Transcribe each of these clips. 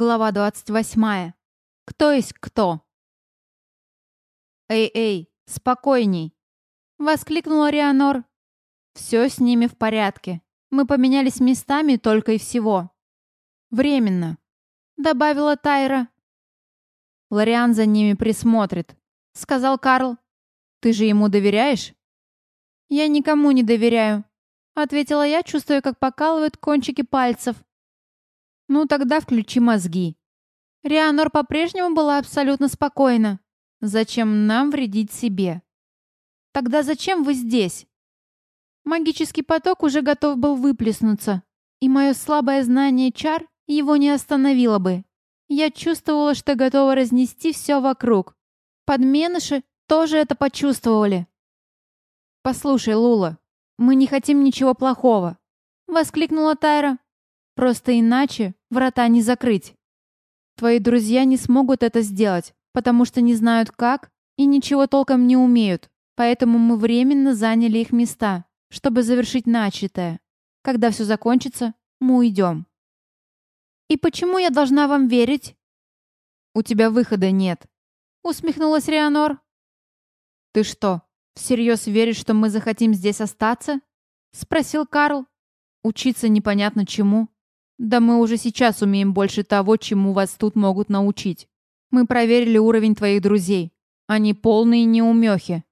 Глава 28. Кто есть кто? «Эй-эй, спокойней!» — воскликнула Рианор. «Все с ними в порядке. Мы поменялись местами только и всего». «Временно», — добавила Тайра. «Лориан за ними присмотрит», — сказал Карл. «Ты же ему доверяешь?» «Я никому не доверяю», — ответила я, чувствуя, как покалывают кончики пальцев. Ну, тогда включи мозги. Рианор по-прежнему была абсолютно спокойна. Зачем нам вредить себе? Тогда зачем вы здесь? Магический поток уже готов был выплеснуться, и мое слабое знание чар его не остановило бы. Я чувствовала, что готова разнести все вокруг. Подменыши тоже это почувствовали. «Послушай, Лула, мы не хотим ничего плохого», — воскликнула Тайра. «Просто иначе Врата не закрыть. Твои друзья не смогут это сделать, потому что не знают как и ничего толком не умеют, поэтому мы временно заняли их места, чтобы завершить начатое. Когда все закончится, мы уйдем. «И почему я должна вам верить?» «У тебя выхода нет», — усмехнулась Рианор. «Ты что, всерьез веришь, что мы захотим здесь остаться?» — спросил Карл. «Учиться непонятно чему. Да мы уже сейчас умеем больше того, чему вас тут могут научить. Мы проверили уровень твоих друзей. Они полные неумехи.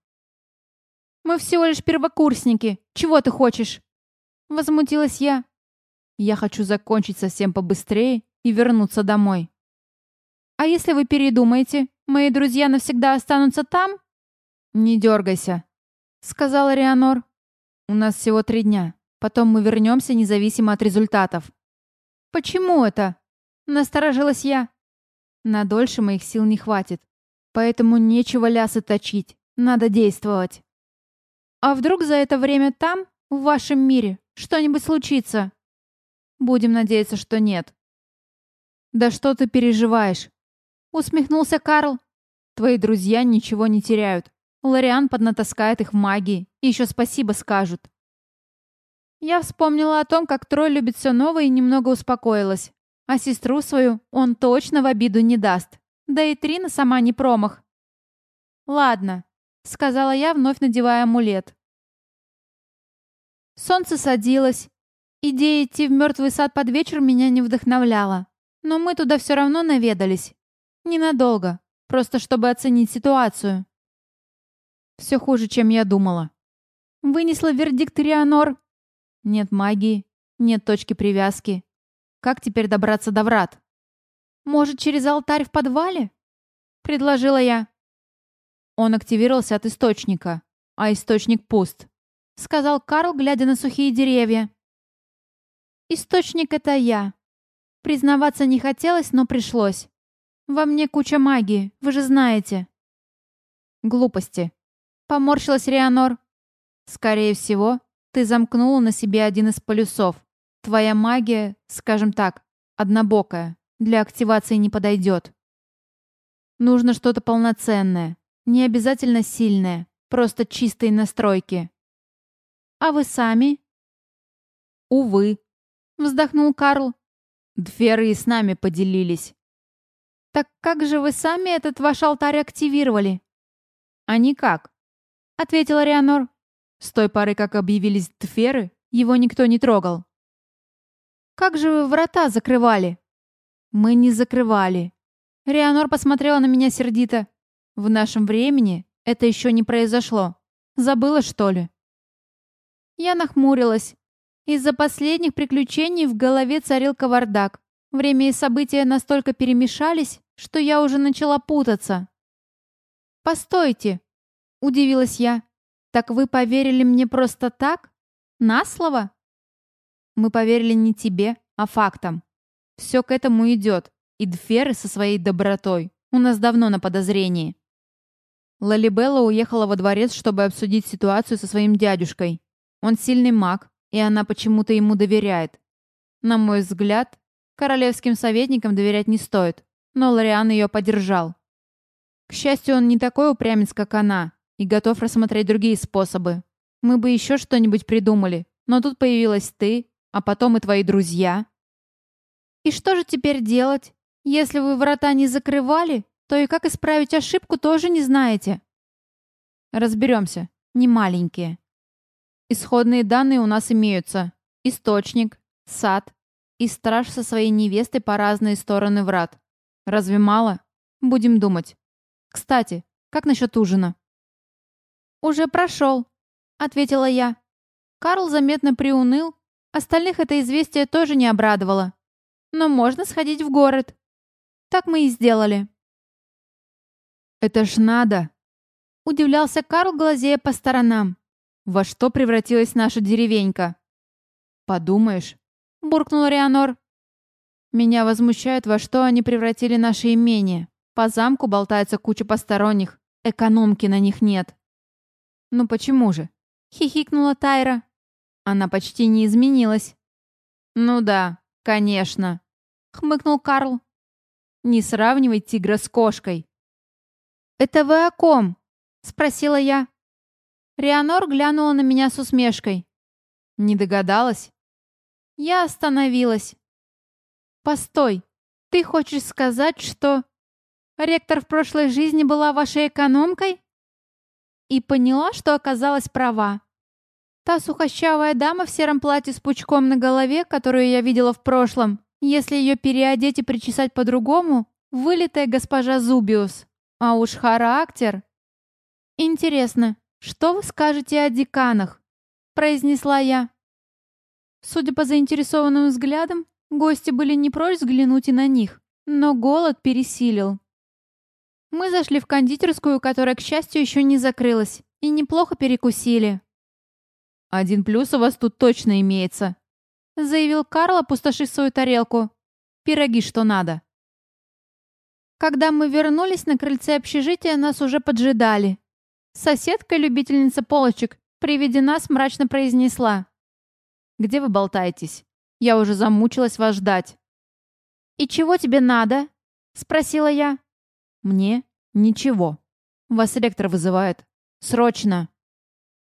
Мы всего лишь первокурсники. Чего ты хочешь? Возмутилась я. Я хочу закончить совсем побыстрее и вернуться домой. А если вы передумаете, мои друзья навсегда останутся там? Не дергайся, сказала Рианор. У нас всего три дня. Потом мы вернемся независимо от результатов. «Почему это?» — насторожилась я. На дольше моих сил не хватит, поэтому нечего лясы точить, надо действовать. А вдруг за это время там, в вашем мире, что-нибудь случится? Будем надеяться, что нет. Да что ты переживаешь? Усмехнулся Карл. Твои друзья ничего не теряют. Лориан поднатаскает их в магии, и еще спасибо скажут. Я вспомнила о том, как Трой любит все новое и немного успокоилась. А сестру свою он точно в обиду не даст. Да и Трина сама не промах. «Ладно», — сказала я, вновь надевая амулет. Солнце садилось. Идея идти в мертвый сад под вечер меня не вдохновляла. Но мы туда все равно наведались. Ненадолго, просто чтобы оценить ситуацию. Все хуже, чем я думала. Вынесла вердикт Рианор, нет магии, нет точки привязки. Как теперь добраться до врат? Может, через алтарь в подвале? Предложила я. Он активировался от источника, а источник пуст. Сказал Карл, глядя на сухие деревья. Источник — это я. Признаваться не хотелось, но пришлось. Во мне куча магии, вы же знаете. Глупости. Поморщилась Рианор. Скорее всего, ты замкнула на себе один из полюсов. Твоя магия, скажем так, однобокая, для активации не подойдет. Нужно что-то полноценное, не обязательно сильное, просто чистые настройки. А вы сами? Увы, вздохнул Карл. Дферы и с нами поделились. Так как же вы сами этот ваш алтарь активировали? А никак, ответила Рианор. С той поры, как объявились тферы, его никто не трогал. «Как же вы врата закрывали?» «Мы не закрывали». Рианор посмотрела на меня сердито. «В нашем времени это еще не произошло. Забыла, что ли?» Я нахмурилась. Из-за последних приключений в голове царил кавардак. Время и события настолько перемешались, что я уже начала путаться. «Постойте!» — удивилась я. «Так вы поверили мне просто так? На слово?» «Мы поверили не тебе, а фактам. Все к этому идет, и Дферы со своей добротой у нас давно на подозрении». Лалибелла уехала во дворец, чтобы обсудить ситуацию со своим дядюшкой. Он сильный маг, и она почему-то ему доверяет. На мой взгляд, королевским советникам доверять не стоит, но Лориан ее поддержал. К счастью, он не такой упрямец, как она, и готов рассмотреть другие способы. Мы бы еще что-нибудь придумали, но тут появилась ты, а потом и твои друзья. И что же теперь делать? Если вы врата не закрывали, то и как исправить ошибку тоже не знаете. Разберемся. Не маленькие. Исходные данные у нас имеются. Источник, сад и страж со своей невестой по разные стороны врат. Разве мало? Будем думать. Кстати, как насчет ужина? «Уже прошел», — ответила я. Карл заметно приуныл, остальных это известие тоже не обрадовало. Но можно сходить в город. Так мы и сделали. «Это ж надо!» — удивлялся Карл, глазея по сторонам. «Во что превратилась наша деревенька?» «Подумаешь», — буркнул Рианор. «Меня возмущает, во что они превратили наше имение. По замку болтается куча посторонних, экономки на них нет». «Ну почему же?» — хихикнула Тайра. Она почти не изменилась. «Ну да, конечно», — хмыкнул Карл. «Не сравнивай тигра с кошкой». «Это вы о ком?» — спросила я. Рианор глянула на меня с усмешкой. «Не догадалась?» Я остановилась. «Постой, ты хочешь сказать, что...» «Ректор в прошлой жизни была вашей экономкой?» И поняла, что оказалась права. Та сухощавая дама в сером платье с пучком на голове, которую я видела в прошлом, если ее переодеть и причесать по-другому, вылитая госпожа Зубиус. А уж характер... «Интересно, что вы скажете о деканах?» – произнесла я. Судя по заинтересованным взглядам, гости были не прочь взглянуть и на них, но голод пересилил. Мы зашли в кондитерскую, которая, к счастью, еще не закрылась, и неплохо перекусили. «Один плюс у вас тут точно имеется», — заявил Карл, опустошив свою тарелку. «Пироги что надо». Когда мы вернулись на крыльце общежития, нас уже поджидали. Соседка, любительница полочек, при виде нас мрачно произнесла. «Где вы болтаетесь? Я уже замучилась вас ждать». «И чего тебе надо?» — спросила я. «Мне? Ничего. Вас ректор вызывает. Срочно!»